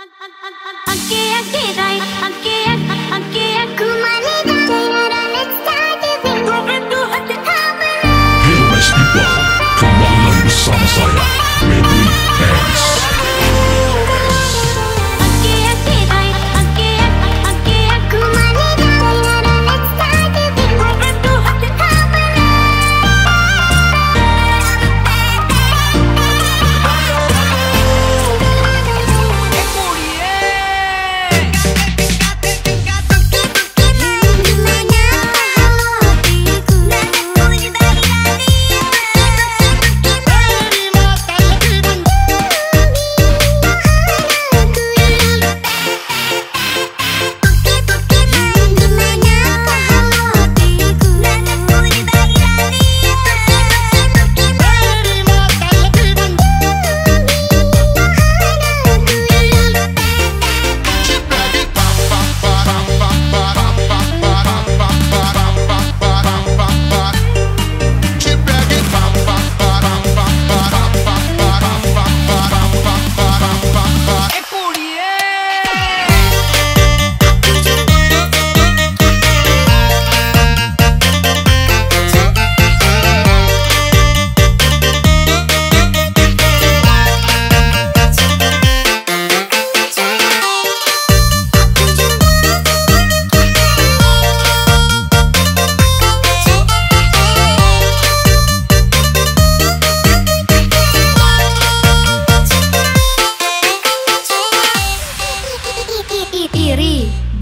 अगे अगे राइट अगे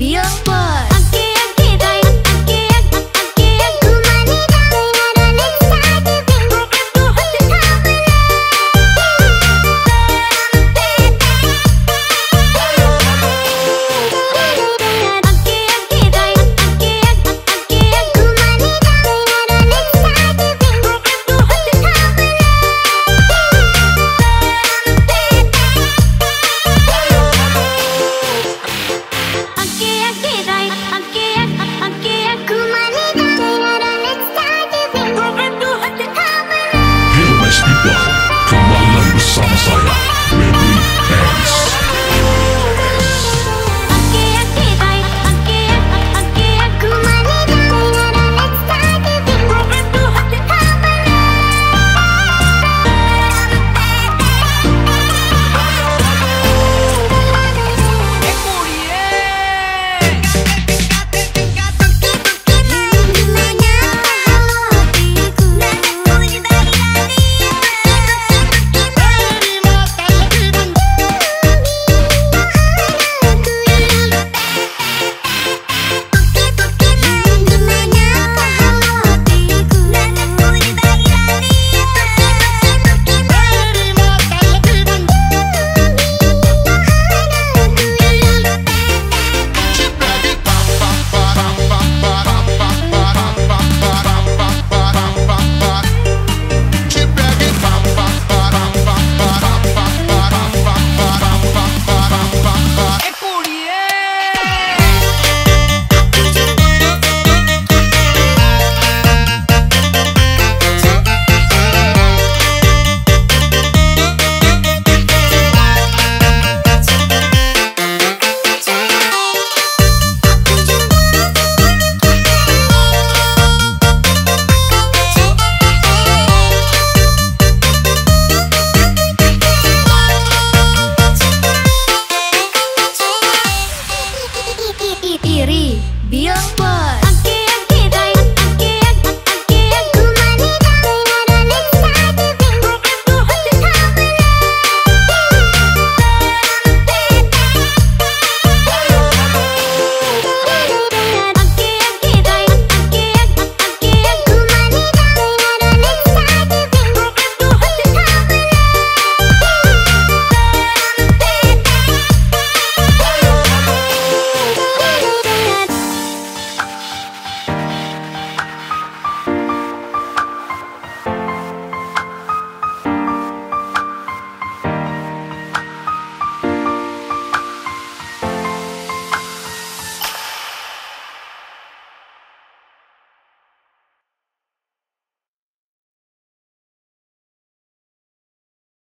Your World.